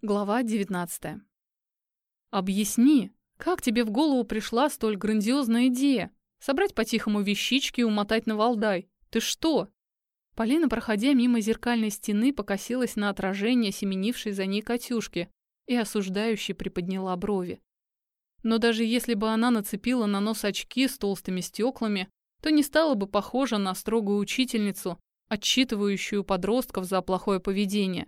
Глава 19. Объясни, как тебе в голову пришла столь грандиозная идея? Собрать по-тихому вещички и умотать на Валдай? Ты что? Полина, проходя мимо зеркальной стены, покосилась на отражение семенившей за ней Катюшки и осуждающе приподняла брови. Но даже если бы она нацепила на нос очки с толстыми стеклами, то не стала бы похожа на строгую учительницу, отчитывающую подростков за плохое поведение.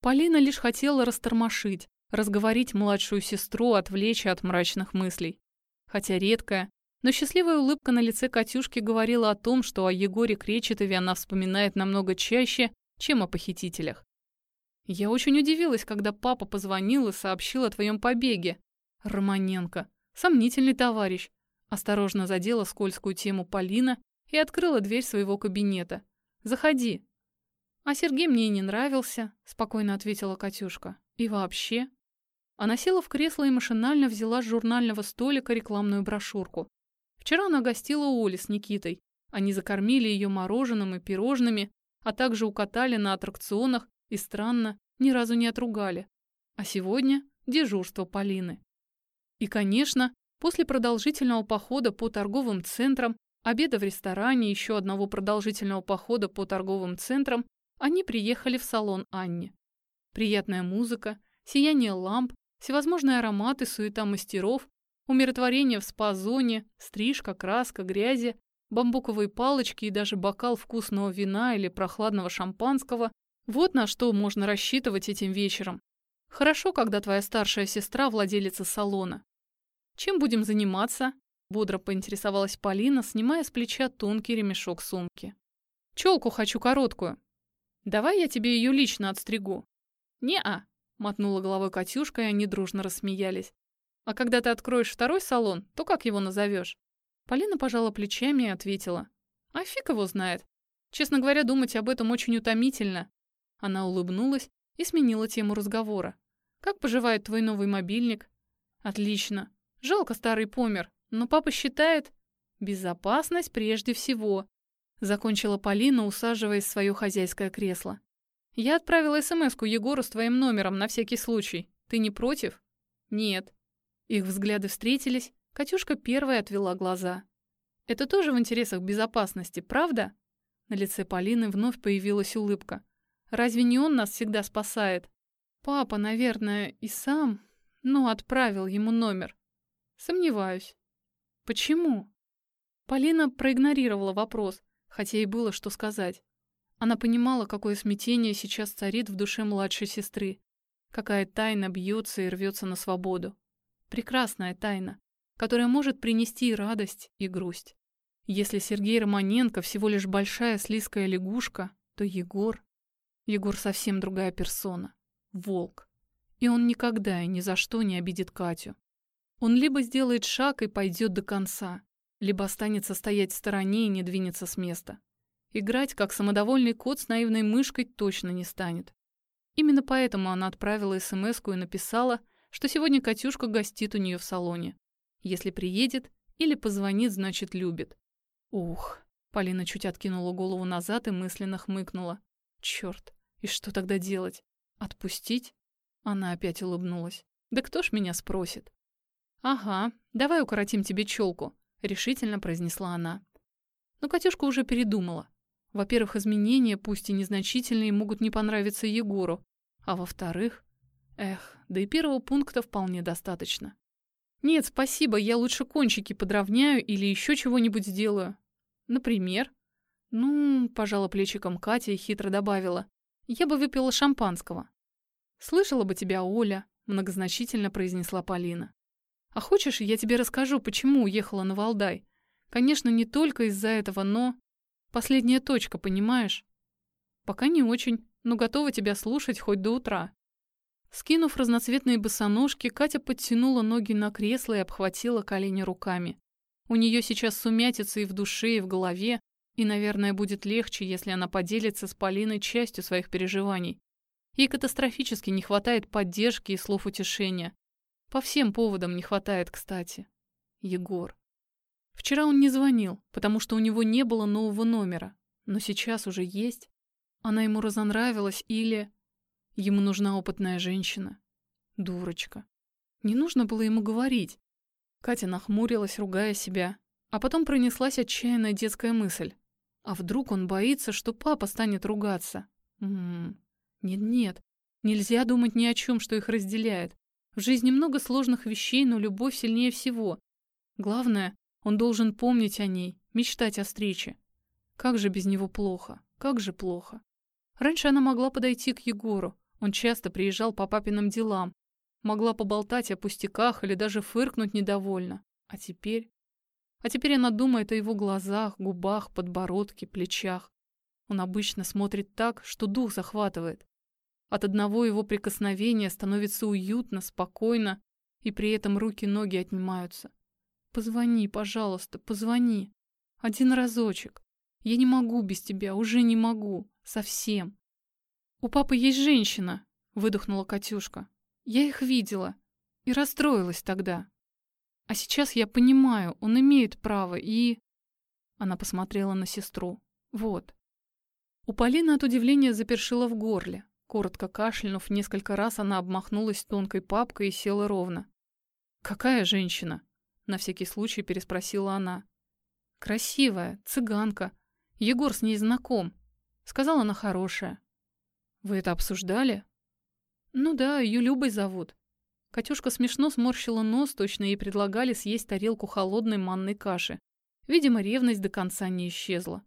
Полина лишь хотела растормошить, разговорить младшую сестру, отвлечь от мрачных мыслей. Хотя редкая, но счастливая улыбка на лице Катюшки говорила о том, что о Егоре Кречетове она вспоминает намного чаще, чем о похитителях. «Я очень удивилась, когда папа позвонил и сообщил о твоем побеге. Романенко, сомнительный товарищ», осторожно задела скользкую тему Полина и открыла дверь своего кабинета. «Заходи, «А Сергей мне не нравился», — спокойно ответила Катюшка. «И вообще?» Она села в кресло и машинально взяла с журнального столика рекламную брошюрку. Вчера она гостила у Оли с Никитой. Они закормили ее мороженым и пирожными, а также укатали на аттракционах и, странно, ни разу не отругали. А сегодня дежурство Полины. И, конечно, после продолжительного похода по торговым центрам, обеда в ресторане, еще одного продолжительного похода по торговым центрам, они приехали в салон Анни. Приятная музыка, сияние ламп, всевозможные ароматы, суета мастеров, умиротворение в спа-зоне, стрижка, краска, грязи, бамбуковые палочки и даже бокал вкусного вина или прохладного шампанского – вот на что можно рассчитывать этим вечером. Хорошо, когда твоя старшая сестра владелица салона. Чем будем заниматься? Бодро поинтересовалась Полина, снимая с плеча тонкий ремешок сумки. Челку хочу короткую. Давай я тебе ее лично отстригу». «Не-а», — мотнула головой Катюшка, и они дружно рассмеялись. «А когда ты откроешь второй салон, то как его назовешь?» Полина пожала плечами и ответила. «А фиг его знает. Честно говоря, думать об этом очень утомительно». Она улыбнулась и сменила тему разговора. «Как поживает твой новый мобильник?» «Отлично. Жалко, старый помер. Но папа считает...» «Безопасность прежде всего», Закончила Полина, усаживаясь в свое хозяйское кресло. «Я отправила СМС-ку Егору с твоим номером на всякий случай. Ты не против?» «Нет». Их взгляды встретились. Катюшка первая отвела глаза. «Это тоже в интересах безопасности, правда?» На лице Полины вновь появилась улыбка. «Разве не он нас всегда спасает?» «Папа, наверное, и сам, но отправил ему номер. Сомневаюсь». «Почему?» Полина проигнорировала вопрос хотя и было что сказать. Она понимала, какое смятение сейчас царит в душе младшей сестры, какая тайна бьется и рвется на свободу. Прекрасная тайна, которая может принести и радость, и грусть. Если Сергей Романенко всего лишь большая слизкая лягушка, то Егор... Егор совсем другая персона. Волк. И он никогда и ни за что не обидит Катю. Он либо сделает шаг и пойдет до конца, либо останется стоять в стороне и не двинется с места. Играть, как самодовольный кот с наивной мышкой, точно не станет. Именно поэтому она отправила смс и написала, что сегодня Катюшка гостит у нее в салоне. Если приедет или позвонит, значит, любит. Ух, Полина чуть откинула голову назад и мысленно хмыкнула. Черт, и что тогда делать? Отпустить? Она опять улыбнулась. Да кто ж меня спросит? Ага, давай укоротим тебе челку. — решительно произнесла она. Но Катюшка уже передумала. Во-первых, изменения, пусть и незначительные, могут не понравиться Егору. А во-вторых... Эх, да и первого пункта вполне достаточно. Нет, спасибо, я лучше кончики подровняю или еще чего-нибудь сделаю. Например? Ну, пожала плечиком Катя и хитро добавила. Я бы выпила шампанского. Слышала бы тебя Оля, многозначительно произнесла Полина. А хочешь, я тебе расскажу, почему уехала на Валдай? Конечно, не только из-за этого, но... Последняя точка, понимаешь? Пока не очень, но готова тебя слушать хоть до утра. Скинув разноцветные босоножки, Катя подтянула ноги на кресло и обхватила колени руками. У нее сейчас сумятица и в душе, и в голове, и, наверное, будет легче, если она поделится с Полиной частью своих переживаний. Ей катастрофически не хватает поддержки и слов утешения. По всем поводам не хватает, кстати. Егор. Вчера он не звонил, потому что у него не было нового номера. Но сейчас уже есть. Она ему разонравилась или... Ему нужна опытная женщина. Дурочка. Не нужно было ему говорить. Катя нахмурилась, ругая себя. А потом пронеслась отчаянная детская мысль. А вдруг он боится, что папа станет ругаться? Нет-нет, нельзя думать ни о чем, что их разделяет. В жизни много сложных вещей, но любовь сильнее всего. Главное, он должен помнить о ней, мечтать о встрече. Как же без него плохо, как же плохо. Раньше она могла подойти к Егору. Он часто приезжал по папиным делам. Могла поболтать о пустяках или даже фыркнуть недовольно. А теперь... А теперь она думает о его глазах, губах, подбородке, плечах. Он обычно смотрит так, что дух захватывает. От одного его прикосновения становится уютно, спокойно, и при этом руки-ноги отнимаются. Позвони, пожалуйста, позвони. Один разочек. Я не могу без тебя, уже не могу. Совсем. У папы есть женщина, выдохнула Катюшка. Я их видела и расстроилась тогда. А сейчас я понимаю, он имеет право и... Она посмотрела на сестру. Вот. У Полины от удивления запершило в горле. Коротко кашлянув, несколько раз она обмахнулась тонкой папкой и села ровно. «Какая женщина?» — на всякий случай переспросила она. «Красивая, цыганка. Егор с ней знаком. Сказала она хорошая». «Вы это обсуждали?» «Ну да, ее Любой зовут. Катюшка смешно сморщила нос, точно ей предлагали съесть тарелку холодной манной каши. Видимо, ревность до конца не исчезла.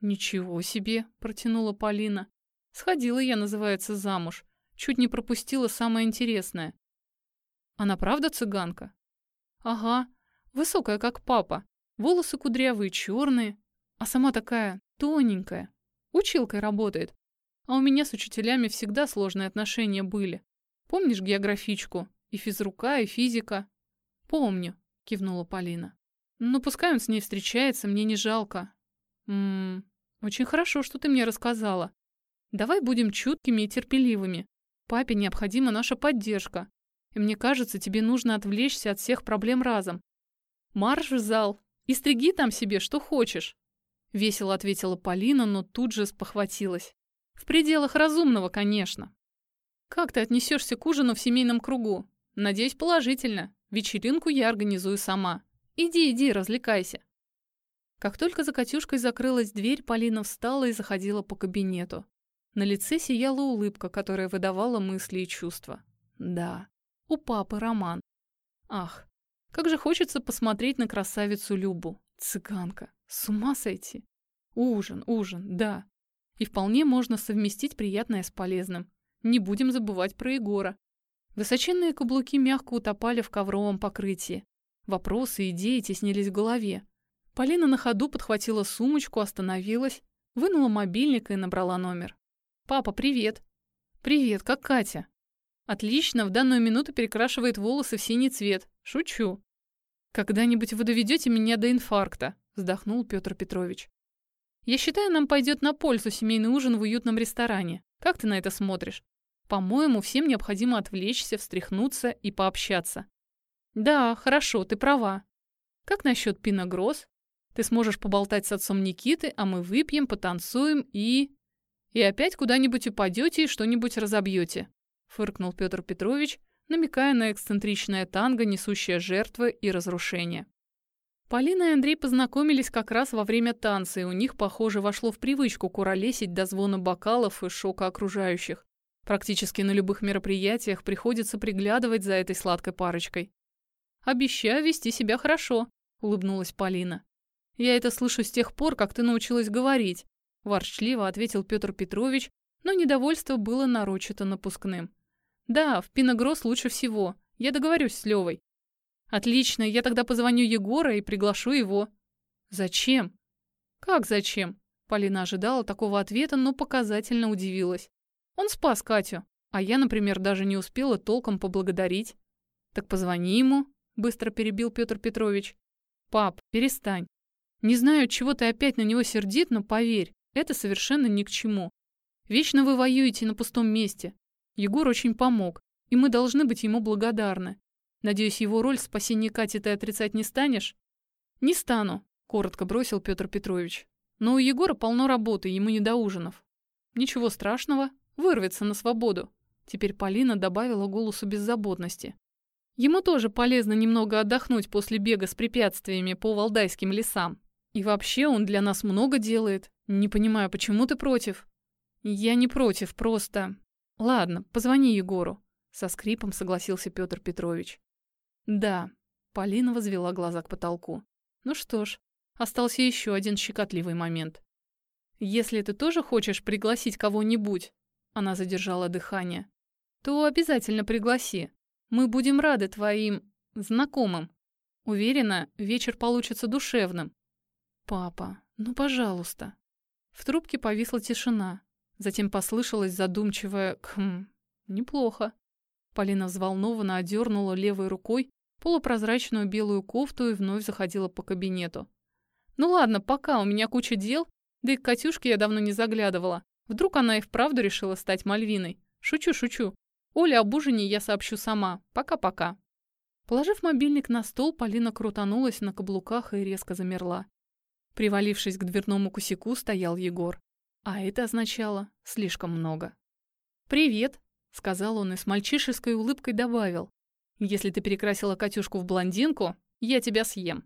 «Ничего себе!» – протянула Полина. «Сходила я, называется, замуж. Чуть не пропустила самое интересное». «Она правда цыганка?» «Ага. Высокая, как папа. Волосы кудрявые, черные. А сама такая тоненькая. Училкой работает. А у меня с учителями всегда сложные отношения были. Помнишь географичку? И физрука, и физика?» «Помню», — кивнула Полина. «Ну, пускай он с ней встречается, мне не жалко». «Ммм, очень хорошо, что ты мне рассказала. Давай будем чуткими и терпеливыми. Папе необходима наша поддержка. И мне кажется, тебе нужно отвлечься от всех проблем разом. Марш в зал и стриги там себе, что хочешь». Весело ответила Полина, но тут же спохватилась. «В пределах разумного, конечно». «Как ты отнесешься к ужину в семейном кругу? Надеюсь, положительно. Вечеринку я организую сама. Иди, иди, развлекайся». Как только за Катюшкой закрылась дверь, Полина встала и заходила по кабинету. На лице сияла улыбка, которая выдавала мысли и чувства. Да, у папы роман. Ах, как же хочется посмотреть на красавицу Любу. Цыганка. С ума сойти. Ужин, ужин, да. И вполне можно совместить приятное с полезным. Не будем забывать про Егора. Высоченные каблуки мягко утопали в ковровом покрытии. Вопросы и идеи теснились в голове. Полина на ходу подхватила сумочку, остановилась, вынула мобильник и набрала номер. «Папа, привет!» «Привет, как Катя?» «Отлично, в данную минуту перекрашивает волосы в синий цвет. Шучу». «Когда-нибудь вы доведете меня до инфаркта», — вздохнул Петр Петрович. «Я считаю, нам пойдет на пользу семейный ужин в уютном ресторане. Как ты на это смотришь? По-моему, всем необходимо отвлечься, встряхнуться и пообщаться. Да, хорошо, ты права. Как насчет пиногроз? Ты сможешь поболтать с отцом Никиты, а мы выпьем, потанцуем и... И опять куда-нибудь упадете и что-нибудь разобьете. Фыркнул Петр Петрович, намекая на эксцентричное танго, несущее жертвы и разрушение. Полина и Андрей познакомились как раз во время танца, и у них, похоже, вошло в привычку куролесить до звона бокалов и шока окружающих. Практически на любых мероприятиях приходится приглядывать за этой сладкой парочкой. «Обещаю вести себя хорошо», — улыбнулась Полина. «Я это слышу с тех пор, как ты научилась говорить», — ворчливо ответил Петр Петрович, но недовольство было нарочито напускным. «Да, в Пиногросс лучше всего. Я договорюсь с Левой. Отлично, я тогда позвоню Егора и приглашу его. Зачем? Как зачем? Полина ожидала такого ответа, но показательно удивилась. Он спас Катю, а я, например, даже не успела толком поблагодарить. Так позвони ему, быстро перебил Петр Петрович. Пап, перестань. Не знаю, чего ты опять на него сердит, но поверь, это совершенно ни к чему. Вечно вы воюете на пустом месте. Егор очень помог, и мы должны быть ему благодарны. Надеюсь, его роль в спасении Кати ты отрицать не станешь? Не стану, коротко бросил Петр Петрович. Но у Егора полно работы, ему не до ужинов. Ничего страшного, вырвется на свободу. Теперь Полина добавила голосу беззаботности. Ему тоже полезно немного отдохнуть после бега с препятствиями по валдайским лесам. И вообще он для нас много делает. Не понимаю, почему ты против? Я не против, просто... Ладно, позвони Егору. Со скрипом согласился Петр Петрович. Да. Полина возвела глаза к потолку. Ну что ж, остался еще один щекотливый момент. Если ты тоже хочешь пригласить кого-нибудь, она задержала дыхание, то обязательно пригласи. Мы будем рады твоим знакомым. Уверена, вечер получится душевным. Папа, ну пожалуйста. В трубке повисла тишина. Затем послышалось задумчивое «кхм». Неплохо. Полина взволнованно одернула левой рукой полупрозрачную белую кофту и вновь заходила по кабинету. «Ну ладно, пока, у меня куча дел, да и к Катюшке я давно не заглядывала. Вдруг она и вправду решила стать Мальвиной. Шучу, шучу. Оля об ужине я сообщу сама. Пока-пока». Положив мобильник на стол, Полина крутанулась на каблуках и резко замерла. Привалившись к дверному косяку, стоял Егор. А это означало слишком много. «Привет», — сказал он и с мальчишеской улыбкой добавил. «Если ты перекрасила Катюшку в блондинку, я тебя съем».